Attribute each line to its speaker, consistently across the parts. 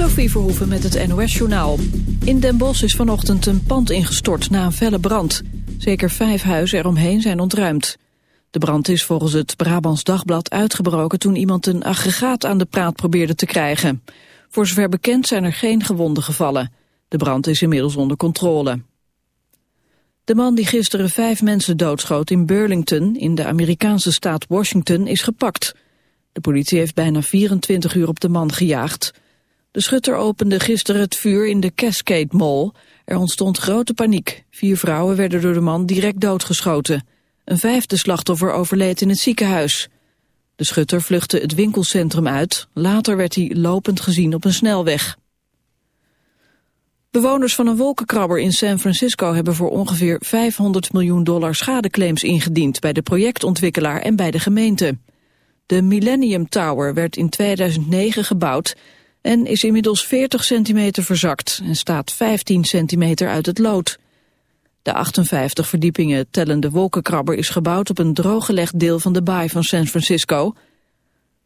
Speaker 1: Sophie Verhoeven met het NOS-journaal. In Den Bosch is vanochtend een pand ingestort na een felle brand. Zeker vijf huizen eromheen zijn ontruimd. De brand is volgens het Brabants Dagblad uitgebroken... toen iemand een aggregaat aan de praat probeerde te krijgen. Voor zover bekend zijn er geen gewonden gevallen. De brand is inmiddels onder controle. De man die gisteren vijf mensen doodschoot in Burlington... in de Amerikaanse staat Washington, is gepakt. De politie heeft bijna 24 uur op de man gejaagd... De schutter opende gisteren het vuur in de Cascade Mall. Er ontstond grote paniek. Vier vrouwen werden door de man direct doodgeschoten. Een vijfde slachtoffer overleed in het ziekenhuis. De schutter vluchtte het winkelcentrum uit. Later werd hij lopend gezien op een snelweg. Bewoners van een wolkenkrabber in San Francisco hebben voor ongeveer 500 miljoen dollar schadeclaims ingediend bij de projectontwikkelaar en bij de gemeente. De Millennium Tower werd in 2009 gebouwd en is inmiddels 40 centimeter verzakt en staat 15 centimeter uit het lood. De 58 verdiepingen tellende wolkenkrabber is gebouwd op een drooggelegd deel van de baai van San Francisco.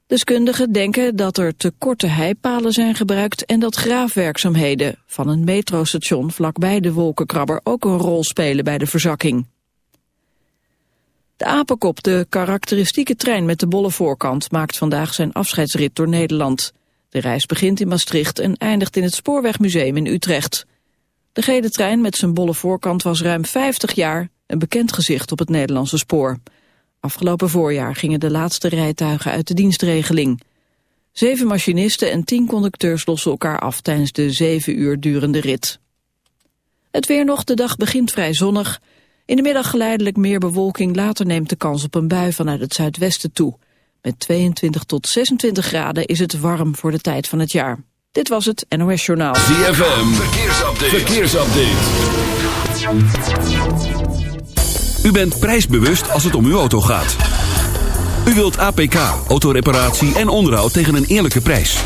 Speaker 1: Deskundigen denken dat er te korte heipalen zijn gebruikt en dat graafwerkzaamheden van een metrostation vlakbij de wolkenkrabber ook een rol spelen bij de verzakking. De Apenkop, de karakteristieke trein met de bolle voorkant, maakt vandaag zijn afscheidsrit door Nederland. De reis begint in Maastricht en eindigt in het Spoorwegmuseum in Utrecht. De gele trein met zijn bolle voorkant was ruim 50 jaar een bekend gezicht op het Nederlandse spoor. Afgelopen voorjaar gingen de laatste rijtuigen uit de dienstregeling. Zeven machinisten en tien conducteurs lossen elkaar af tijdens de zeven uur durende rit. Het weer nog, de dag begint vrij zonnig. In de middag geleidelijk meer bewolking, later neemt de kans op een bui vanuit het zuidwesten toe. Met 22 tot 26 graden is het warm voor de tijd van het jaar. Dit was het NOS Journaal.
Speaker 2: ZFM, verkeersupdate. verkeersupdate. U bent prijsbewust als het om uw auto gaat. U wilt APK, autoreparatie en onderhoud tegen een eerlijke prijs.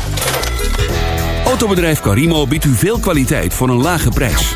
Speaker 2: Autobedrijf Carimo biedt u veel kwaliteit voor een lage prijs.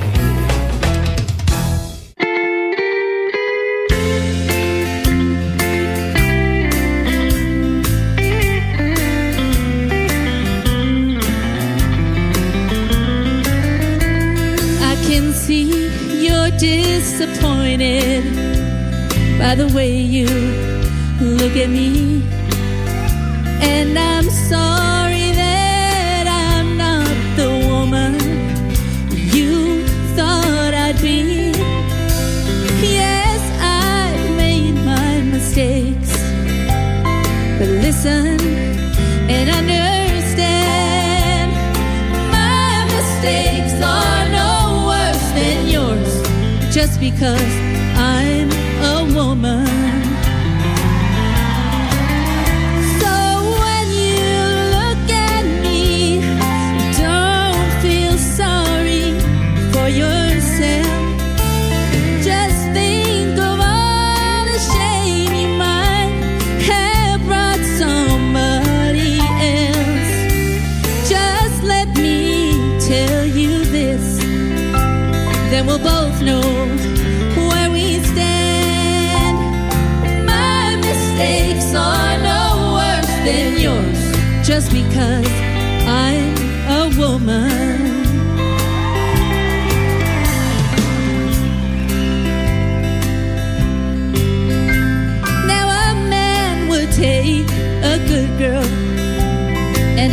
Speaker 3: Disappointed by the way you look at me. And I'm sorry because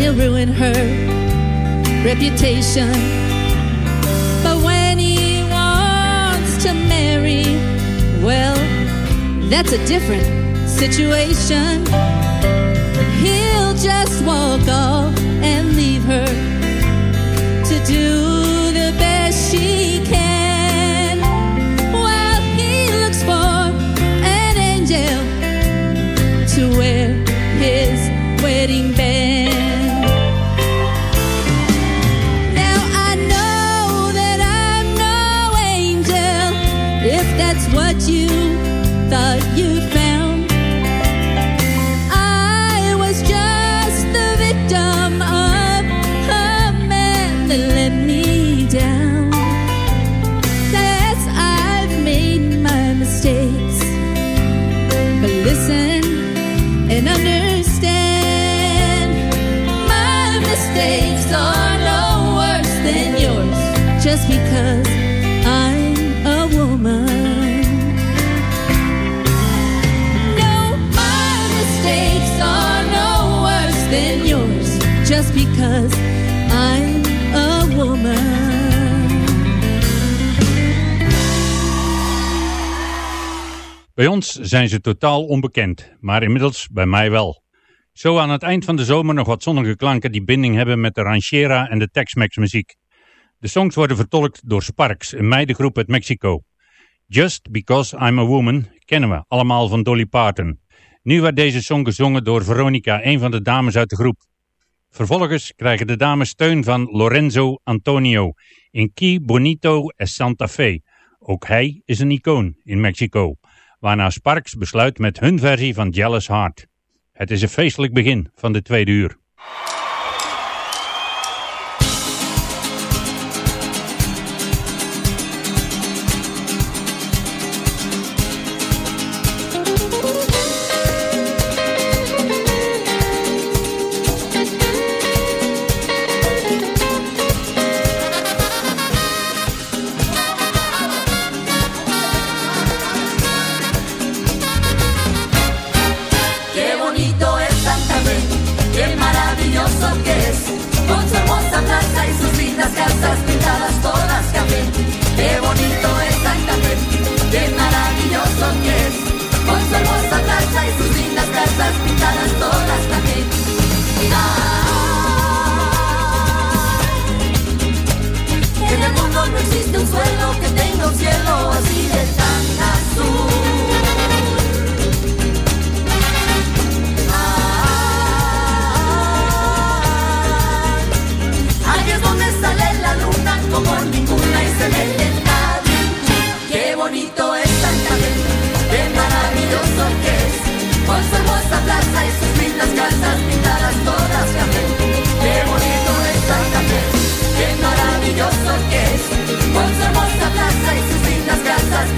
Speaker 3: he'll ruin her reputation. But when he wants to marry, well, that's a different situation. He'll just walk off and leave her to do the best she can. While he looks for an angel to wear his wedding. That's what you thought you because I'm a woman.
Speaker 4: Bij ons zijn ze totaal onbekend, maar inmiddels bij mij wel. Zo aan het eind van de zomer nog wat zonnige klanken die binding hebben met de ranchera en de Tex-Mex muziek. De songs worden vertolkt door Sparks, een meidengroep uit Mexico. Just Because I'm a Woman kennen we allemaal van Dolly Parton. Nu werd deze song gezongen door Veronica, een van de dames uit de groep. Vervolgens krijgen de dames steun van Lorenzo Antonio in Key Bonito e Santa Fe. Ook hij is een icoon in Mexico, waarna Sparks besluit met hun versie van Jealous Heart. Het is een feestelijk begin van de tweede uur.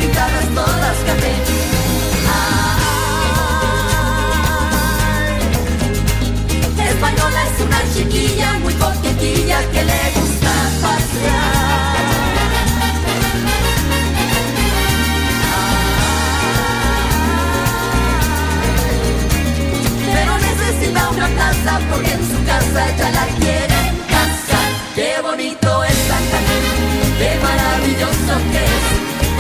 Speaker 5: Pintadas todas café. Española es una chiquilla muy coquetilla que le gusta pasear. Pero necesita una casa porque en su casa ya la quieren casar. Qué bonito es Santa Fe, qué maravilloso que.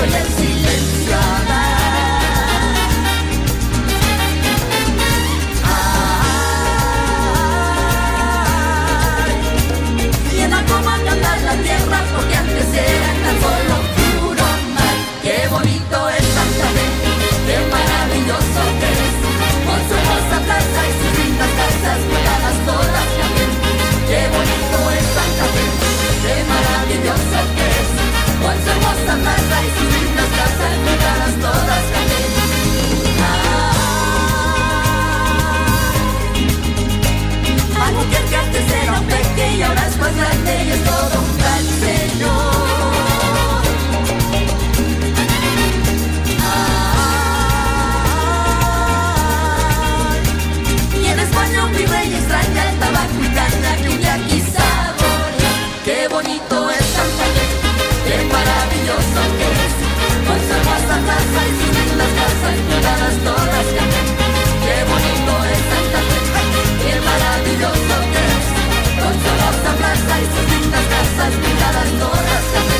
Speaker 5: y oye y ahora es más grande y es todo un gran señor. Ay, y en España un vive y extraña el tabaco y canta que y saborea. Qué bonito es Santander, qué maravilloso que es. Conserva Santa y sin las casas cuidadas todas. esas miradas
Speaker 3: no las.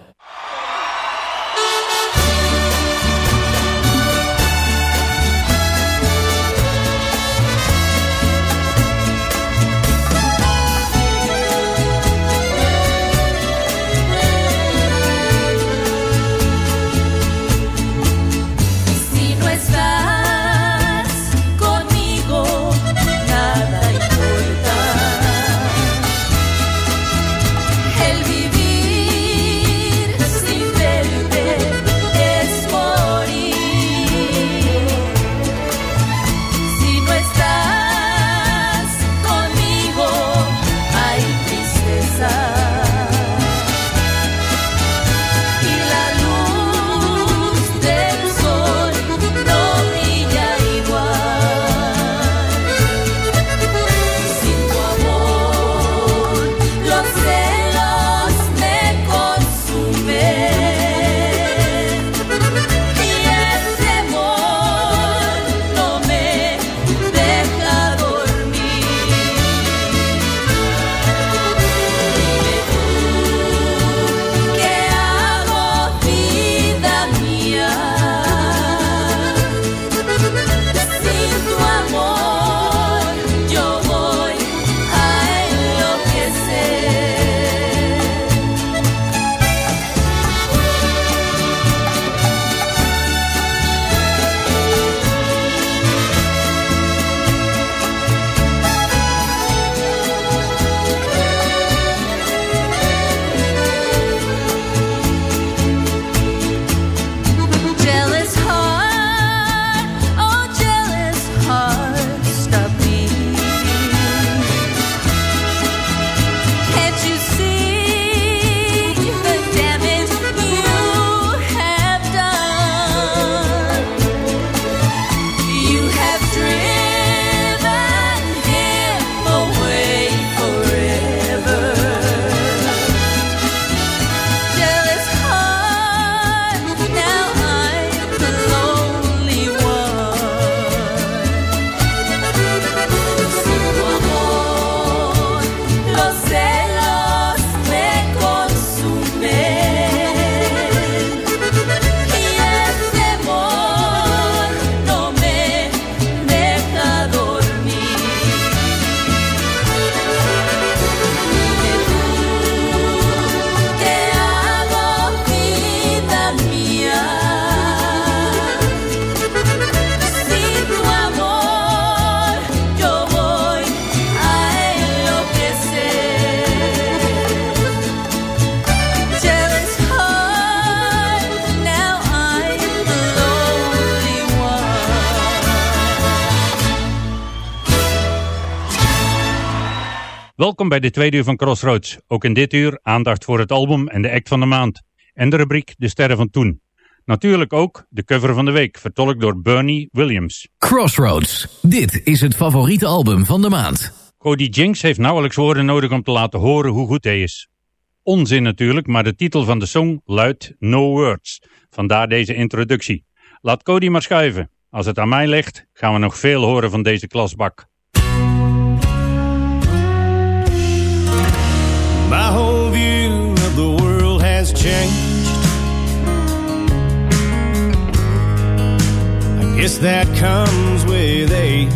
Speaker 4: Welkom bij de tweede uur van Crossroads. Ook in dit uur aandacht voor het album en de act van de maand. En de rubriek De Sterren van Toen. Natuurlijk ook de cover van de week, vertolkt door Bernie Williams.
Speaker 3: Crossroads. Dit is het favoriete album van de maand.
Speaker 4: Cody Jinks heeft nauwelijks woorden nodig om te laten horen hoe goed hij is. Onzin natuurlijk, maar de titel van de song luidt No Words. Vandaar deze introductie. Laat Cody maar schuiven. Als het aan mij ligt, gaan we nog veel horen van deze klasbak.
Speaker 6: Changed. I guess that comes with age.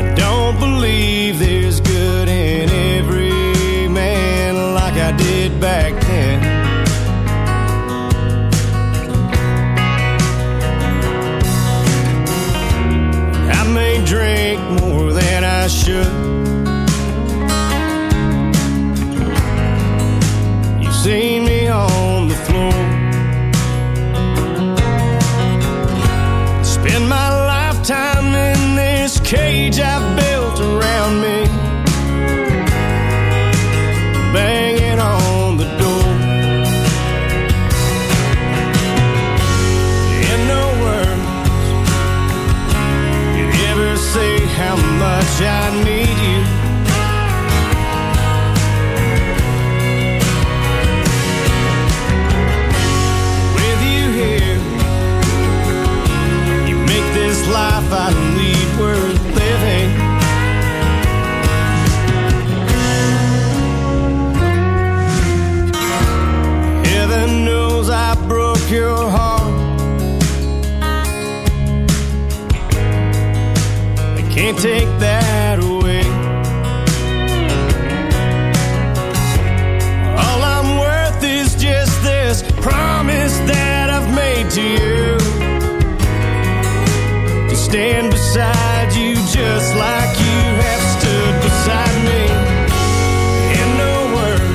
Speaker 6: I don't believe there's good in every man like I did back then. I may drink more than I should. Much
Speaker 7: Can't take that away. All I'm worth is just this promise that I've made to you. To stand beside you just like you have stood beside me. And no word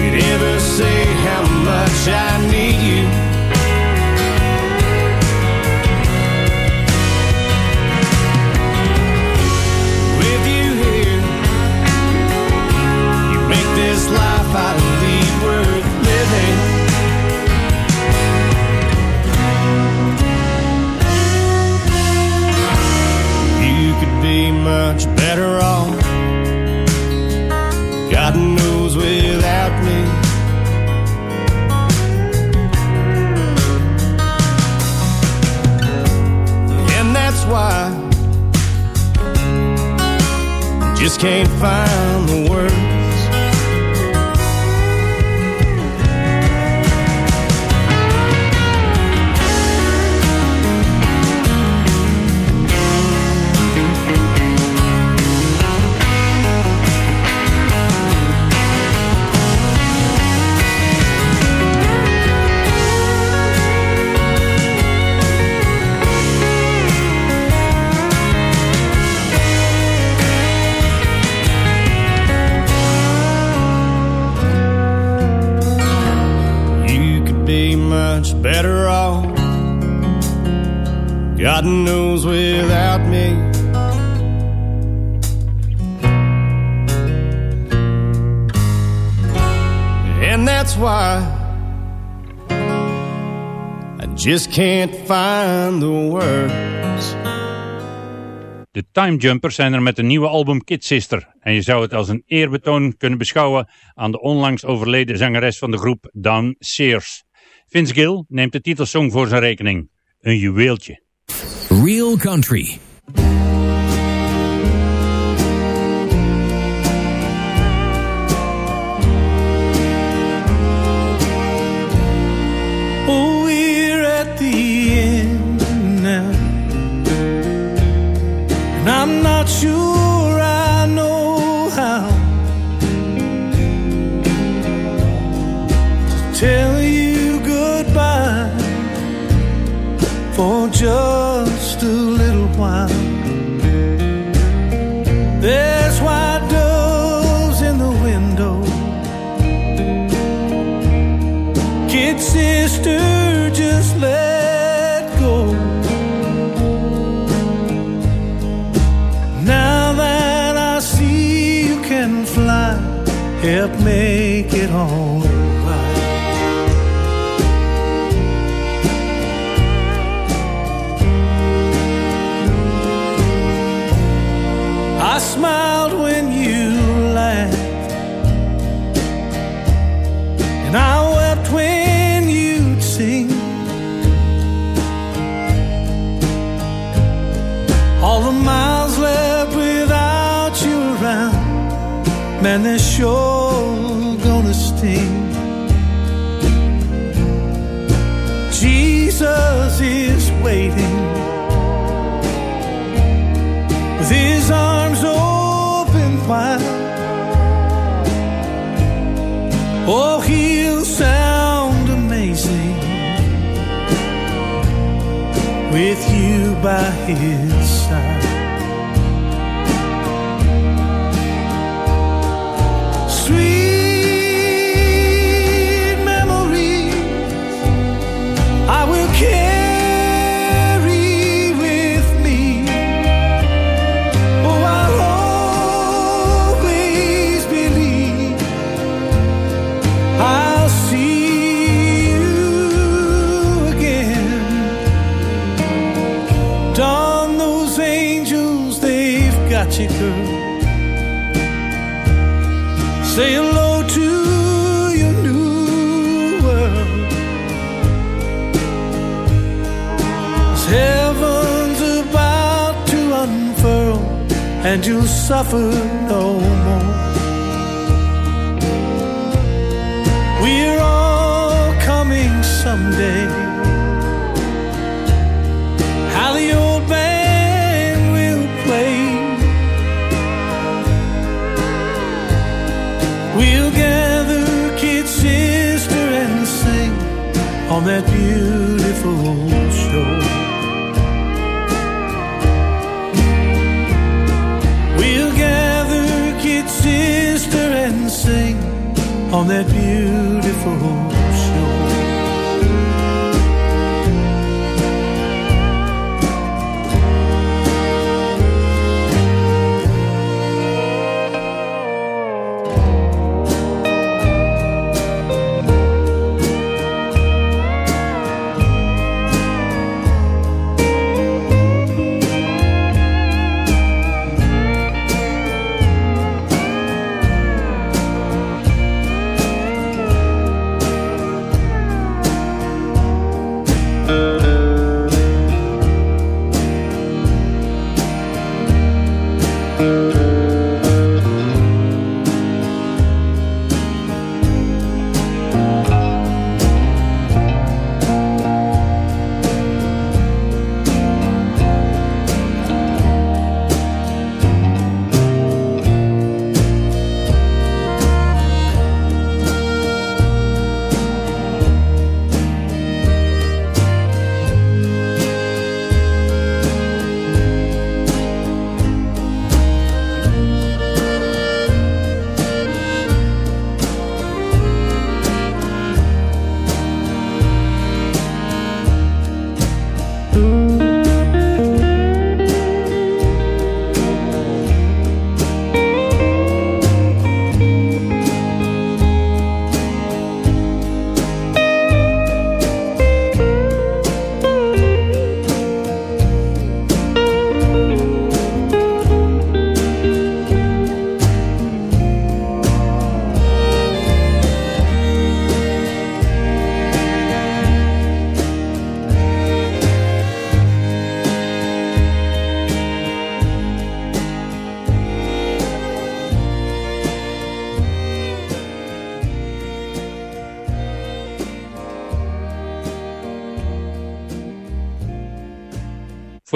Speaker 7: could ever say just can't find the words. Much better off. God without me. And that's why I just can't find the words.
Speaker 4: De Time Jumpers zijn er met een nieuwe album Kid Sister. En je zou het als een eerbetoon kunnen beschouwen aan de onlangs overleden zangeres van de groep Dawn Sears. Vince Gill neemt de titelsong voor zijn rekening. Een juweeltje.
Speaker 8: Real Country.
Speaker 7: Oh, we're at the end now. And I'm not sure with you by his side. and you'll suffer no more. We're all coming someday. How the old band will play. We'll gather kids, sister, and sing on that beautiful. on
Speaker 4: that beautiful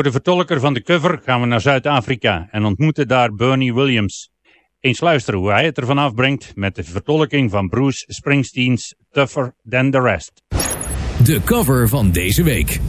Speaker 4: de vertolker van de cover gaan we naar Zuid-Afrika en ontmoeten daar Bernie Williams. Eens luisteren hoe hij het ervan afbrengt met de vertolking van Bruce Springsteen's Tougher Than The Rest.
Speaker 9: De cover van deze week.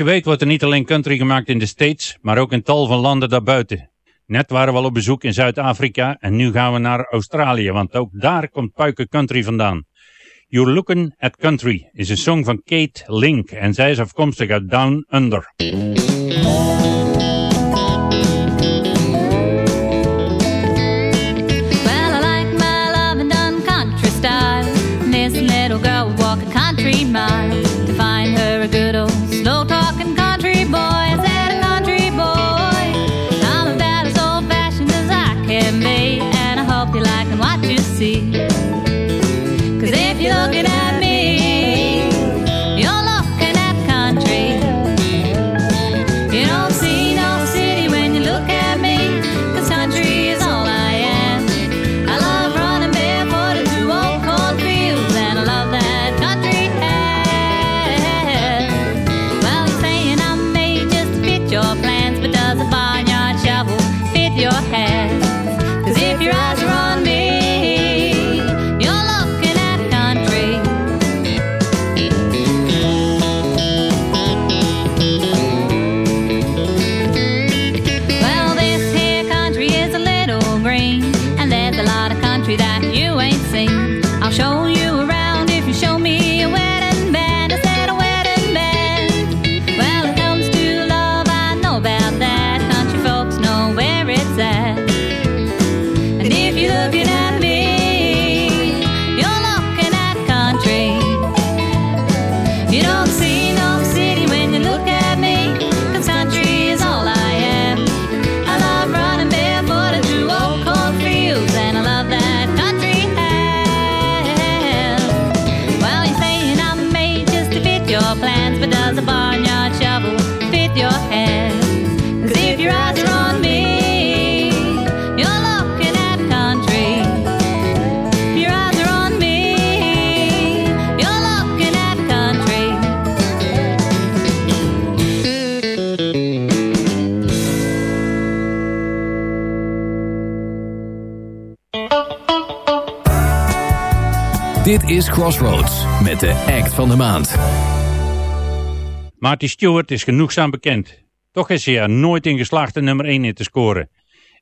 Speaker 3: Je weet wordt er niet alleen country gemaakt in de States, maar ook in tal van landen daarbuiten. Net waren we al op bezoek in Zuid-Afrika en nu gaan we naar Australië, want ook daar komt puiken country vandaan. You're Looking at Country is een song van Kate Link en zij is afkomstig uit Down Under.
Speaker 8: Is Crossroads met de act van de maand.
Speaker 3: Marty Stewart is genoegzaam bekend. Toch is hij er nooit in geslaagd de nummer 1 in te scoren.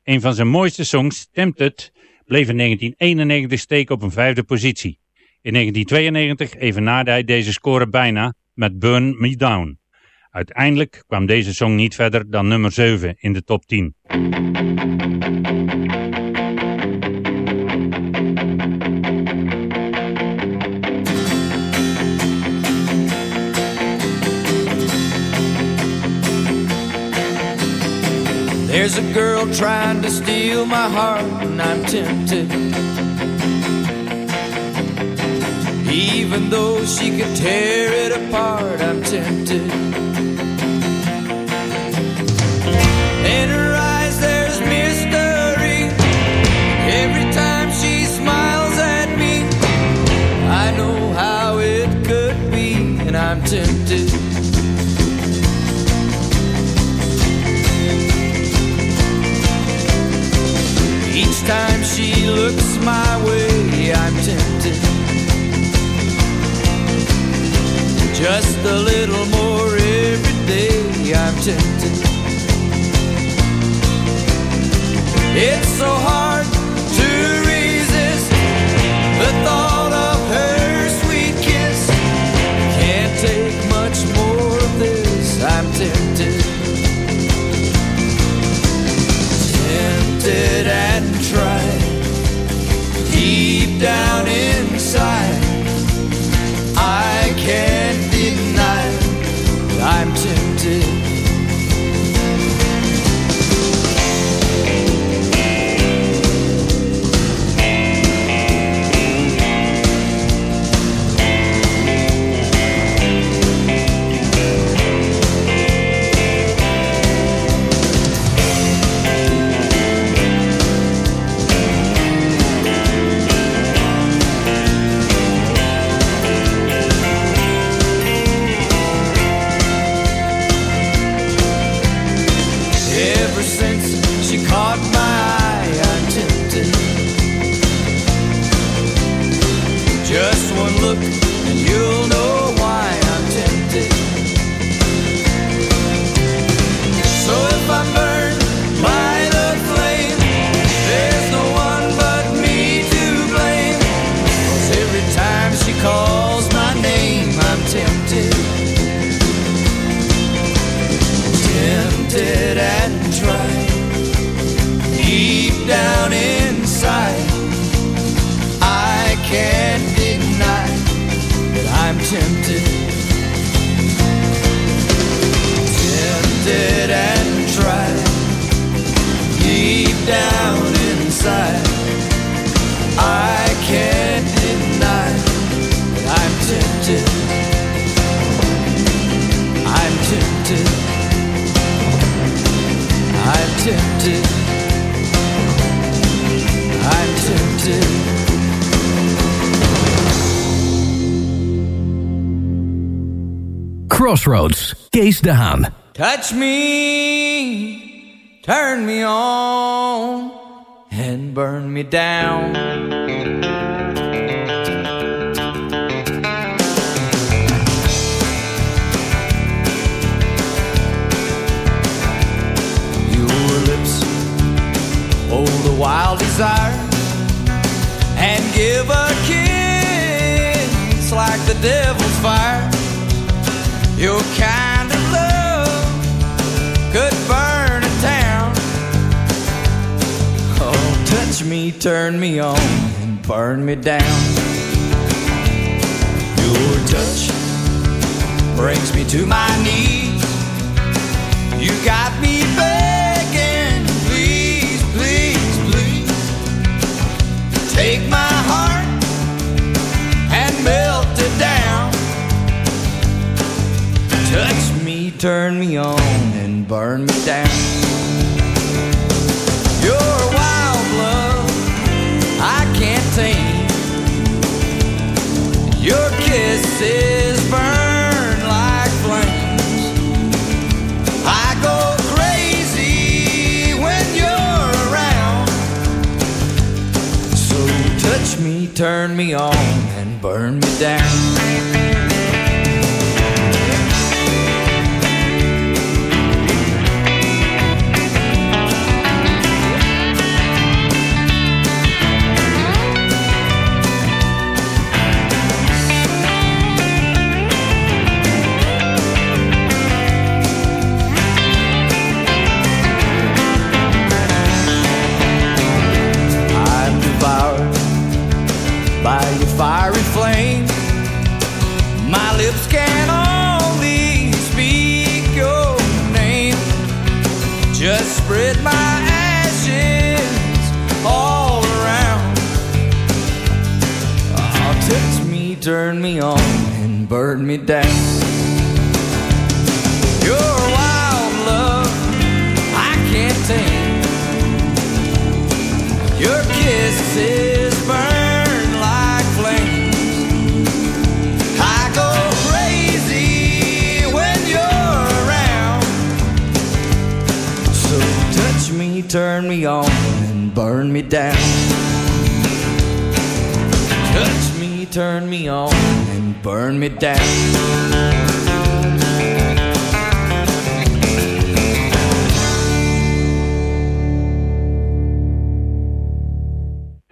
Speaker 3: Een van zijn mooiste songs, Tempted, bleef in 1991 steken op een vijfde positie. In 1992 evenaarde hij deze score bijna met Burn Me Down. Uiteindelijk kwam deze song niet verder dan nummer 7 in de top 10.
Speaker 10: There's a girl trying to steal my heart, and I'm tempted. Even though she could tear it apart, I'm tempted. In time she looks my way, I'm tempted. Just a little more every day, I'm tempted. It's so hard
Speaker 9: Crossroads, Kees de.
Speaker 10: Touch me, turn me on, and burn me down. Your lips hold a wild desire and give a kiss like the devil's fire. Your kind of love could burn a town. Oh, touch me, turn me on, and burn me down. Your touch brings me to my knees. You got me begging, please, please, please. Take my turn me on, and burn me down. Your wild love, I can't tame. Your kisses burn like flames. I go crazy when you're around. So touch me, turn me on, and burn me down.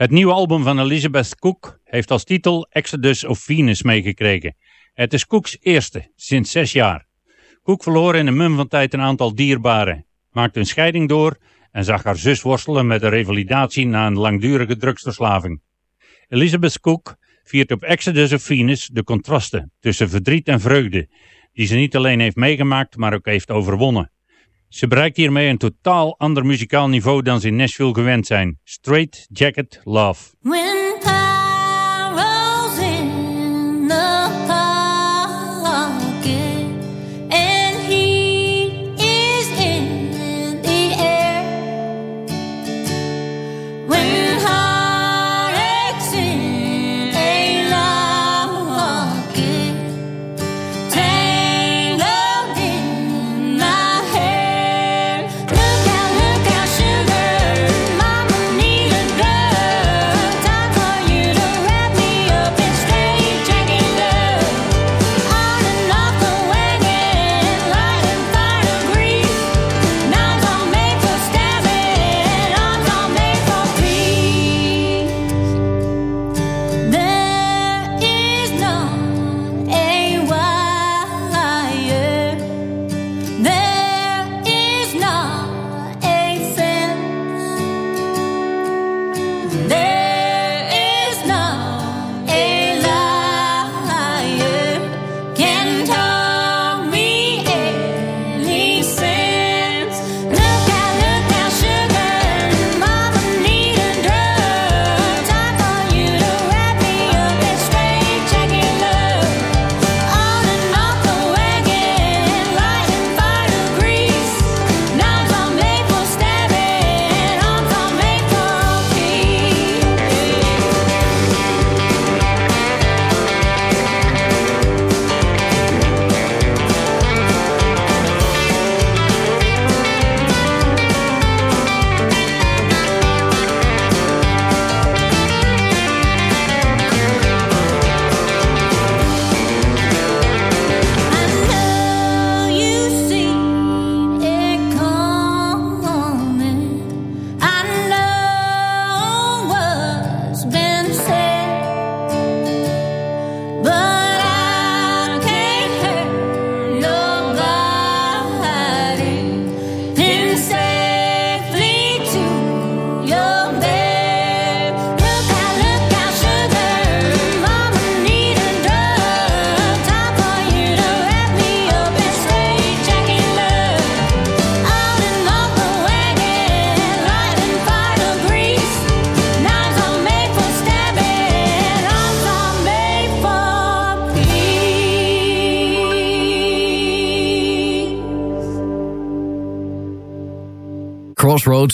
Speaker 4: Het nieuwe album van Elizabeth Cook heeft als titel Exodus of Venus meegekregen. Het is Cooks eerste, sinds zes jaar. Cook verloor in een mum van tijd een aantal dierbaren, maakte een scheiding door en zag haar zus worstelen met een revalidatie na een langdurige drugsverslaving. Elizabeth Cook viert op Exodus of Venus de contrasten tussen verdriet en vreugde, die ze niet alleen heeft meegemaakt, maar ook heeft overwonnen. Ze bereikt hiermee een totaal ander muzikaal niveau dan ze in Nashville gewend zijn. Straight Jacket Love.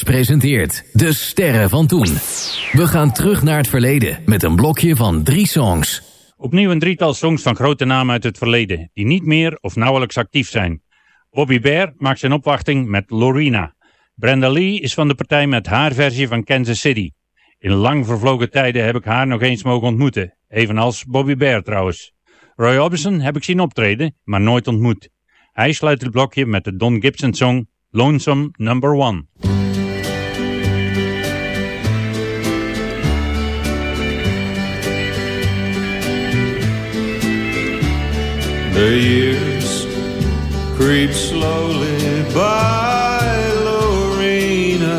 Speaker 8: Presenteert De Sterren van Toen. We gaan terug naar het verleden met een blokje van drie songs.
Speaker 4: Opnieuw een drietal songs van grote namen uit het verleden, die niet meer of nauwelijks actief zijn. Bobby Bear maakt zijn opwachting met Lorena. Brenda Lee is van de partij met haar versie van Kansas City. In lang vervlogen tijden heb ik haar nog eens mogen ontmoeten, evenals Bobby Bear trouwens. Roy Orbison heb ik zien optreden, maar nooit ontmoet. Hij sluit het blokje met de Don Gibson song Lonesome Number One.
Speaker 11: The years creep slowly by, Lorena.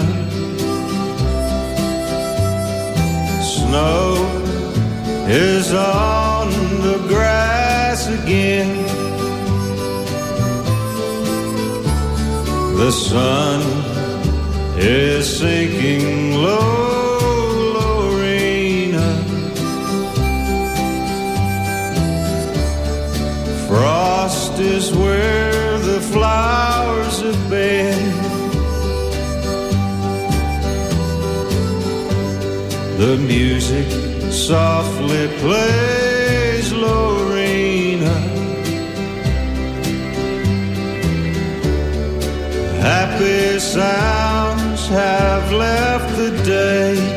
Speaker 11: Snow is on the grass again. The sun is sinking low, Frost is where the flowers have been. The music softly plays, Lorena. Happy sounds have left the day.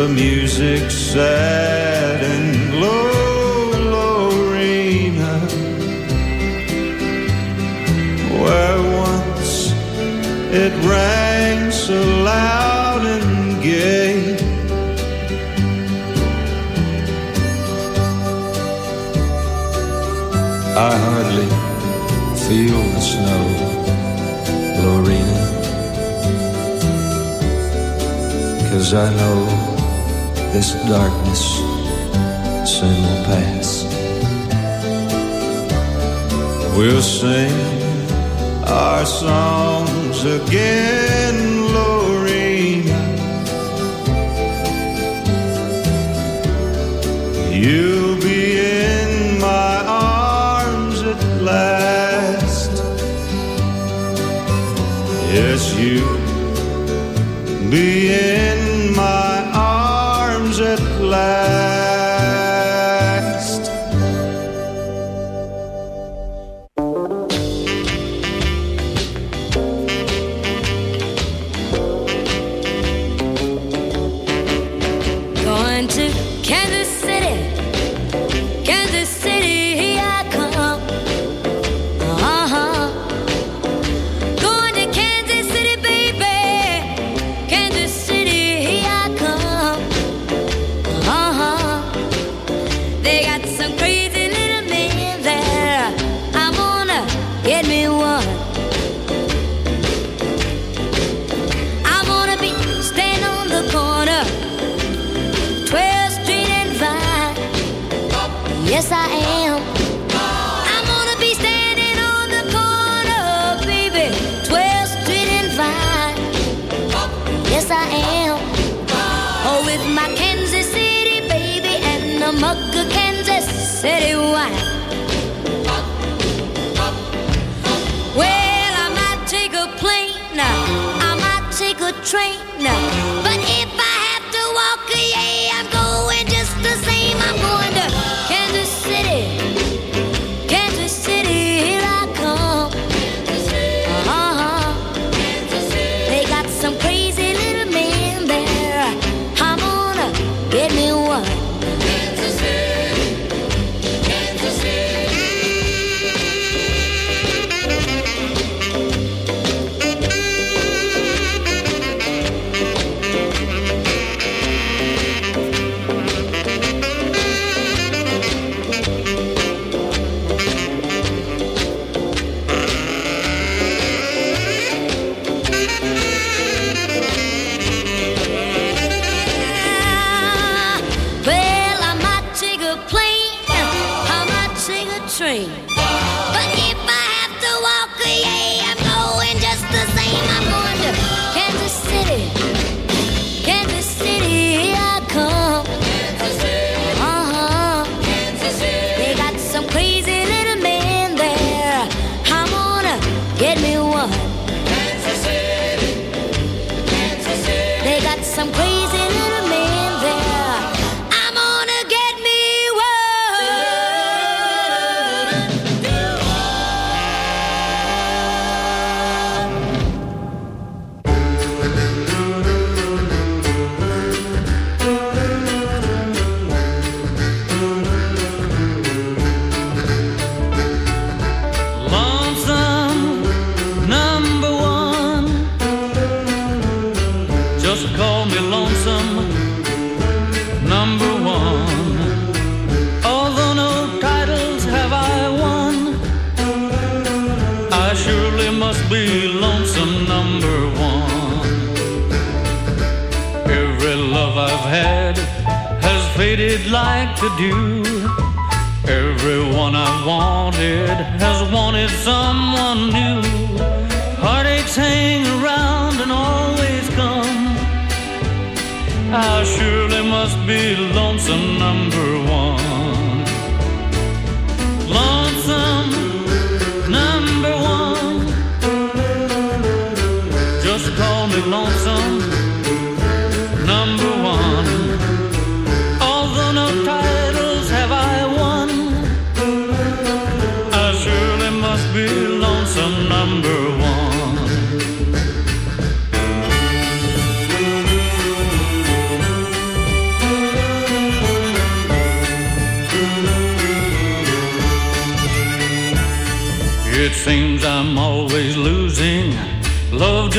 Speaker 11: The music's sad and low, Lorena. Where once it rang so loud and gay. I hardly feel the snow, Lorena. Cause I know this darkness soon will pass. We'll sing our songs again, Lorena. You'll be in my arms at last. Yes, you'll be in
Speaker 3: 吹。Get me to
Speaker 12: do. Everyone I wanted has wanted someone new. Heartaches hang around and always come. I surely must be lonesome number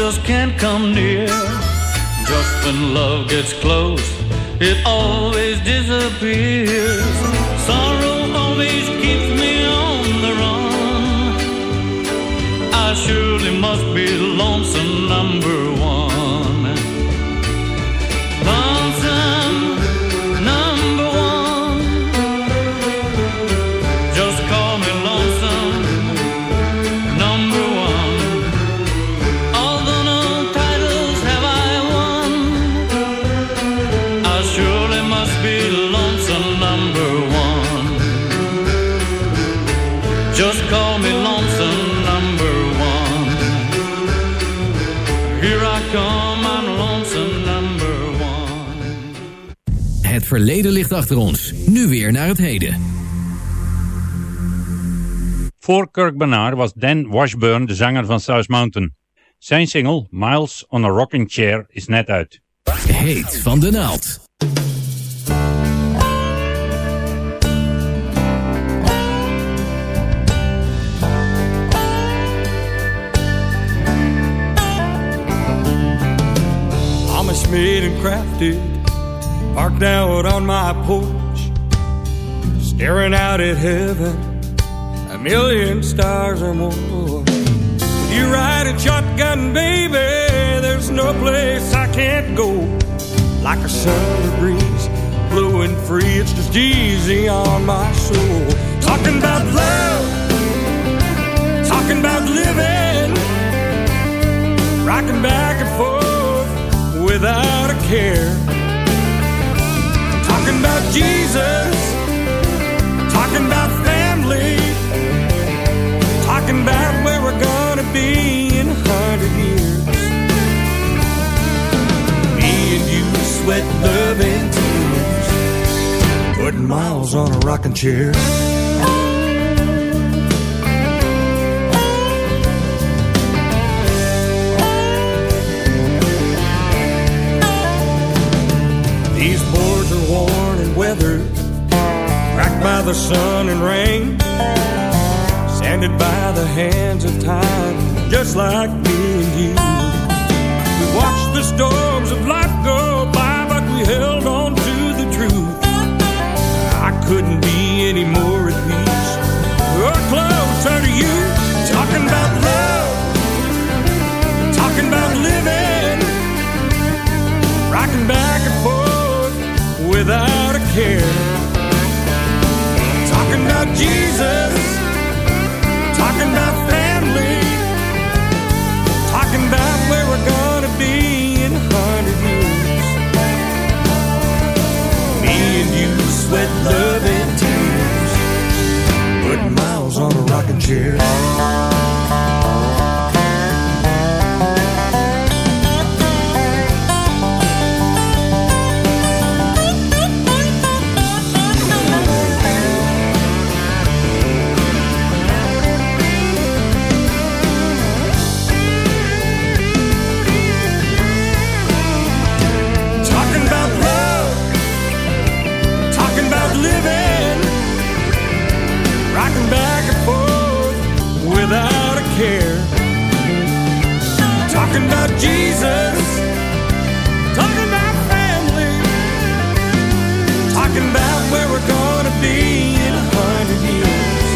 Speaker 12: just can't come near. Just when love gets close, it always disappears.
Speaker 9: Ligt achter ons. Nu weer naar het heden.
Speaker 4: Voor Kirk Bernard was Dan Washburn de zanger van South Mountain. Zijn single, Miles on a Rocking Chair, is net uit.
Speaker 9: Heet van de naald.
Speaker 13: Amish made and crafted, parked out on my porch, staring out at heaven, a million stars or more. You a shotgun, baby, there's no place I can't go. Like a summer breeze blowing free, it's just easy on my soul. Talking about love, talking about living, rocking back and forth without a care. Jesus, talking about family, talking about where we're gonna be in a hundred years. Me and you sweat love and tears, putting miles on a rocking chair. The sun and rain, sanded by the hands of time, just like me and you. We watched the storms of life go by, but we held on to the truth. I couldn't be any more at peace or closer to you. Talking about love, talking about living, rocking back and forth without a care. Jesus, talking about family, talking about where we're gonna be in a hundred years. Me and you sweat love and tears, putting miles on a rocking chair. Care. Talking about Jesus, talking about family, talking about where we're gonna be in a hundred years.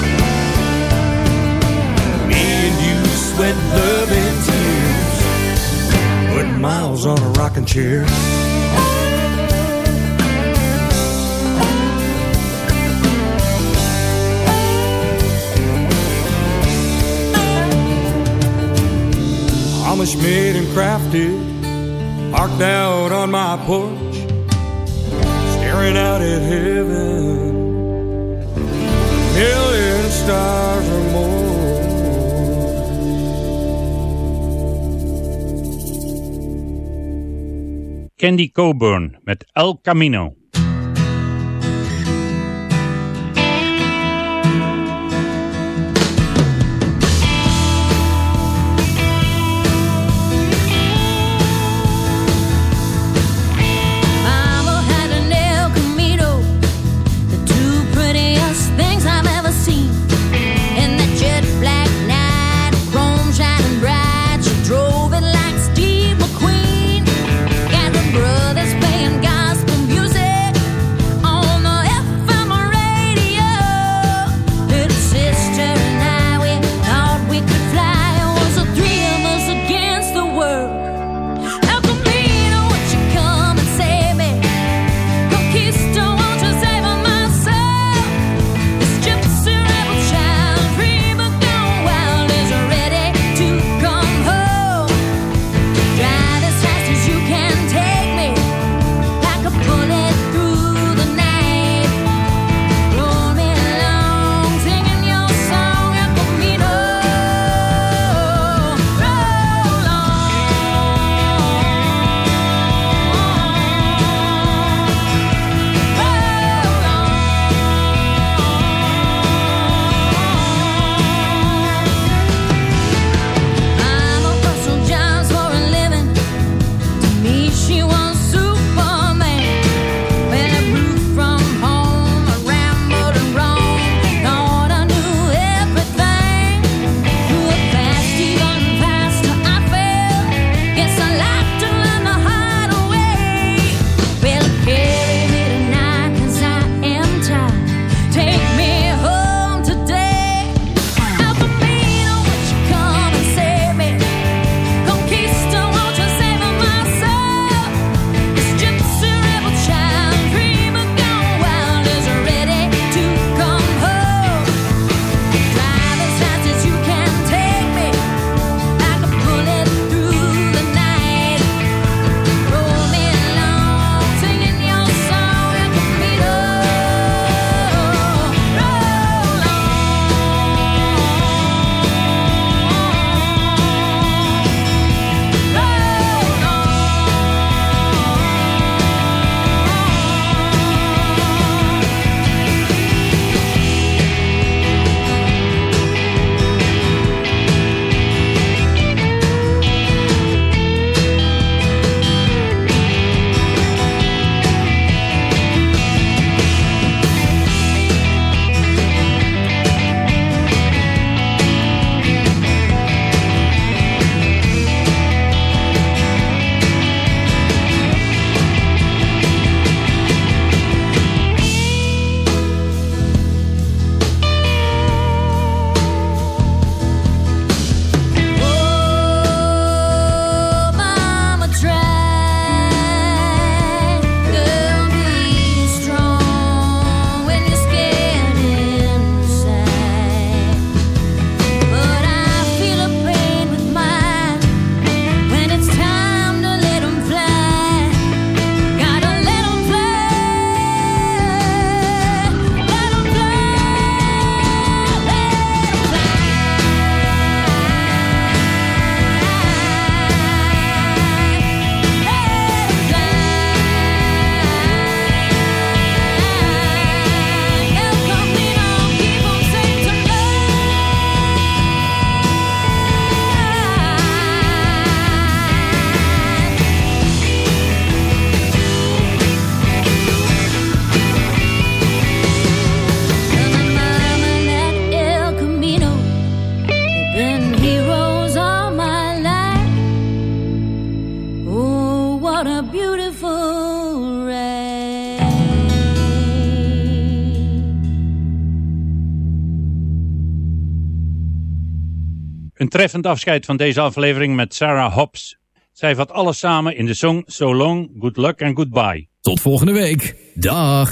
Speaker 13: Me and you sweat love and tears, putting miles on a rocking chair. made and crafted, parked out on my porch, staring out at heaven. A million stars or more.
Speaker 3: Candy Coburn met El Camino. treffend afscheid van deze aflevering met Sarah Hobbs. Zij vat alles samen in de song So Long, Good Luck and Goodbye.
Speaker 8: Tot volgende week. Dag.